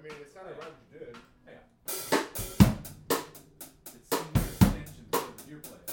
I mean, it sounded right what you did. Yeah. It's some new extension for the you're.